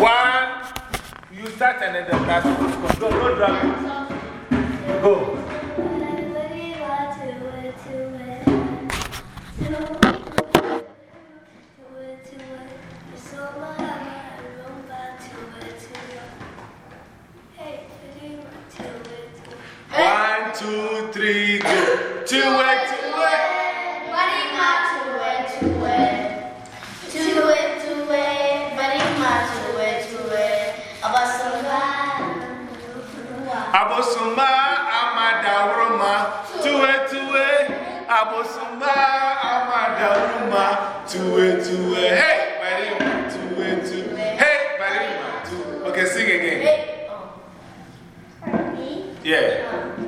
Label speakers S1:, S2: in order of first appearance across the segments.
S1: One, you start and then the last one. Go, go, drop it. Go. One, two, three, go. Two, two, way. Abosuma Amadauruma, Tuwe Tuwe, Abosuma Amadauruma, Tuwe Tuwe, hey, Barima, Tuwe Tuwe, hey, Barima, Tuwe. Okay, sing again. Yeah.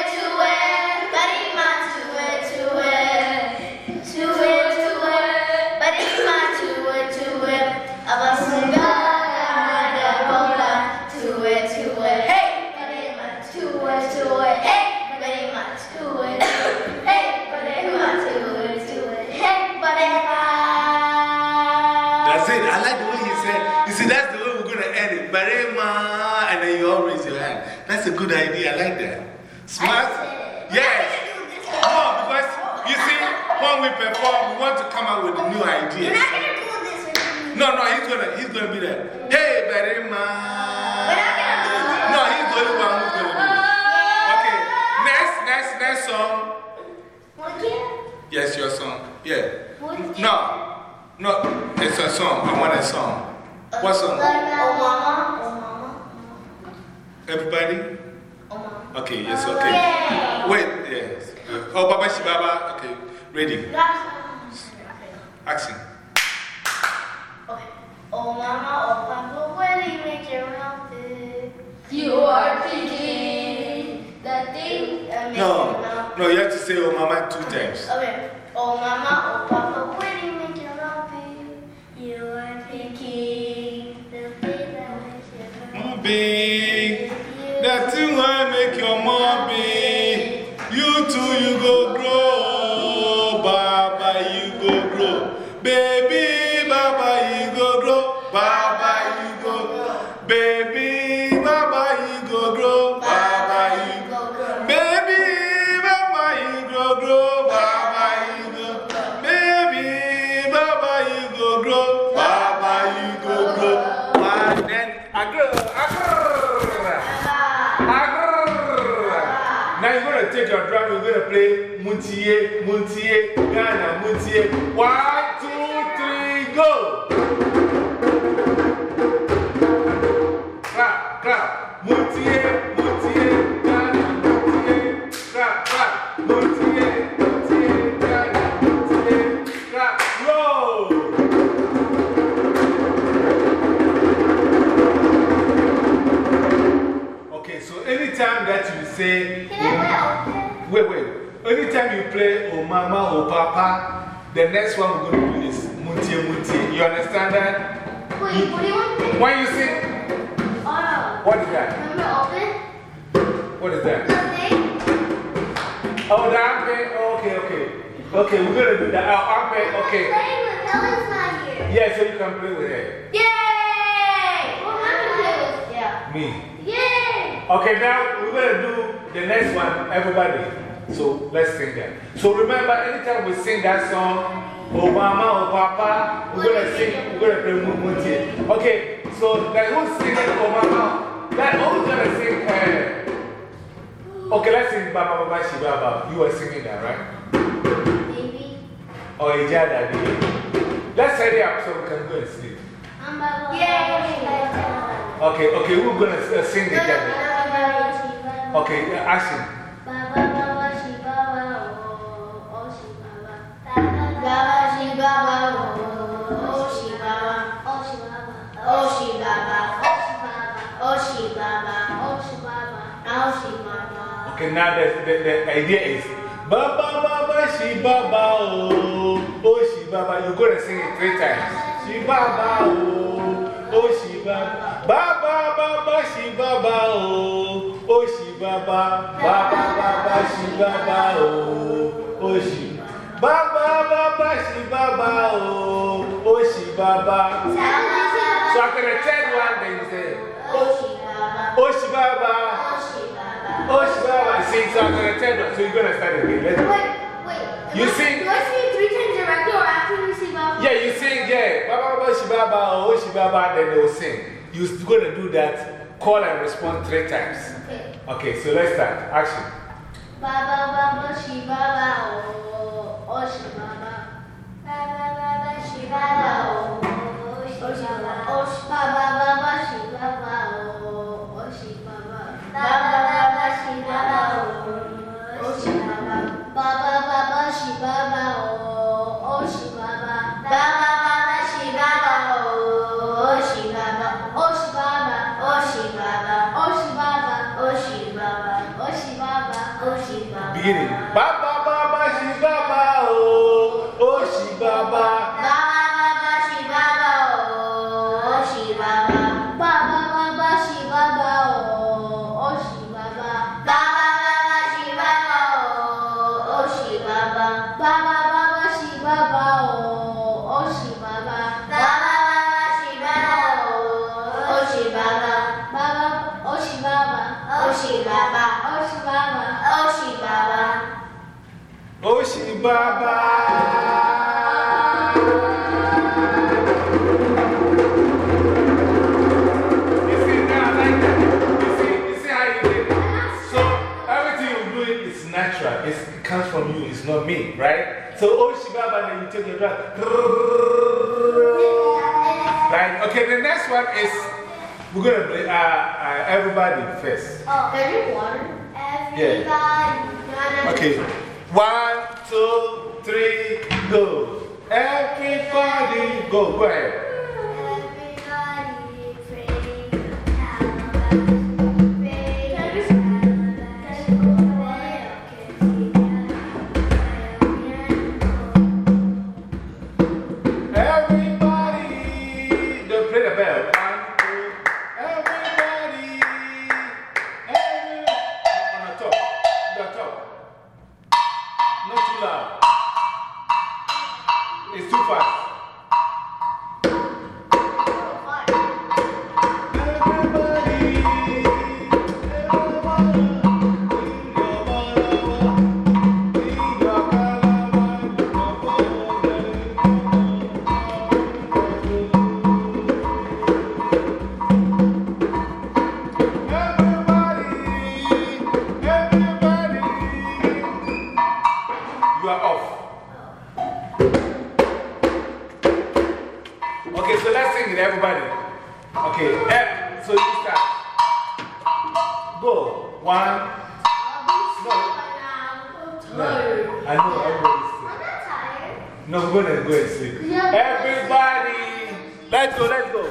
S1: That's a good idea. I like that. Smart? Yes. No, oh, because you see, when we perform, we want to come up with new ideas. No, no, he's gonna, he's gonna be there. Hey, Barema. No, he's the only one who's gonna do it. Okay, next, next, next song. Yes, your song. Yeah. No, no, it's a song. I want a song. What song? Everybody? Okay, yes, okay. Wait, yes. Oh, Baba Shibaba. Okay, ready. Action. Okay.
S2: Oh mama, oh papa, where do you make your mouth?
S3: You are thinking the thing
S2: that makes
S1: No,
S2: your mouth
S1: no, you have to say oh mama two times.
S2: Okay. Oh mama, oh papa, That
S1: thing make your mom big. You too, you go grow. Baba, you go grow. Baby, going to play Muntie, Muntie, Ghana, Muntie. One, two, three, go! Clap, clap. Muntie, Muntie, Ghana, Muntie. Clap, clap. Muntie, Muntie, Ghana, Muntie. Clap, roll! Okay, so anytime that you say, anytime you play Oh Mama, Oh Papa, the next one we're going to do is Muntie Muntie. You understand that?
S2: Wait, what do you want to do?
S1: When you sing,
S2: Oh,
S1: what is that?
S2: remember open?
S1: What is that?
S2: Nothing.
S1: Oh, the armpit. Oh, okay, okay. Okay, we're going to do that. Oh, armpit, okay.
S2: Playing with Helen's not here.
S1: Yeah, so you can play with her.
S2: Yay! What happened to Yeah.
S1: Me.
S2: Yay!
S1: Okay, now we're going to do the next one, everybody. So let's sing that. So remember, anytime we sing that song, Oh Mama, Oh Papa, we're going to sing, we're going to play Mumuti. Okay, so like who's singing Oh Mama? Like who's going to sing? Uh, okay, let's sing Baba Baba Shibaba. You are singing that, right?
S2: Baby.
S1: Or Ijada Day. Let's set it up so we can go and sleep.
S2: Yay!
S1: Okay, okay, we're going to uh, sing together. Okay, yeah, Okay, now the, the, the idea is Baba Baba Shibaba, oh, oh Shibaba. Shibaba, you're going to sing it three times. Shibaba, oh, oh, Shibaba. Baba, Baba, Shibaba, oh, oh, Shibaba. Baba, Baba, Shibaba, oh, oh, Shibaba. Baba, Baba, Shibaba, oh, oh, Shibaba. So after the third one, then you say, oh, Shibaba. Oh, Shibaba. See, so after the third one, so you're going to start again. Let's go. You sing.
S2: Do I sing three times directly or after we sing Baba?
S1: Yeah, you sing, yeah. Baba, Baba, Shibaba, oh, oh Shibaba, then they will sing. You're going to do that, call and respond three times.
S2: Okay.
S1: Okay, so let's start. Action.
S2: Baba Baba Shibaba oh oh, oh Shibaba Baba Baba Shibaba oh oh oh Shibaba
S1: Beginning. Baba, Baba, Shibaba, oh, oh, Shibaba.
S2: Baba Baba Shibaba oh Shibaba Baba Baba Shibaba oh oh Shibaba Baba Baba Shibaba oh oh Shibaba Baba Baba Shibaba oh oh Shibaba Baba Baba Shibaba oh oh Shibaba Baba oh Shibaba oh Shibaba oh Shibaba oh Shibaba
S1: Shibaba. You see, now I like that. You see, you see how you did it? So, everything you do it is natural. It comes from you, it's not me, right? So, oh, Shibaba, then you take your drug. Right? Okay, the next one is we're going to play uh, uh, everybody first.
S2: Oh, water? Everybody.
S1: Okay. One, two, three, go. Everybody go. Go ahead. Okay, F, so you start. Go. One. No, no. I know everybody's sick. No, we're going to go and sleep. Everybody, let's go, let's go.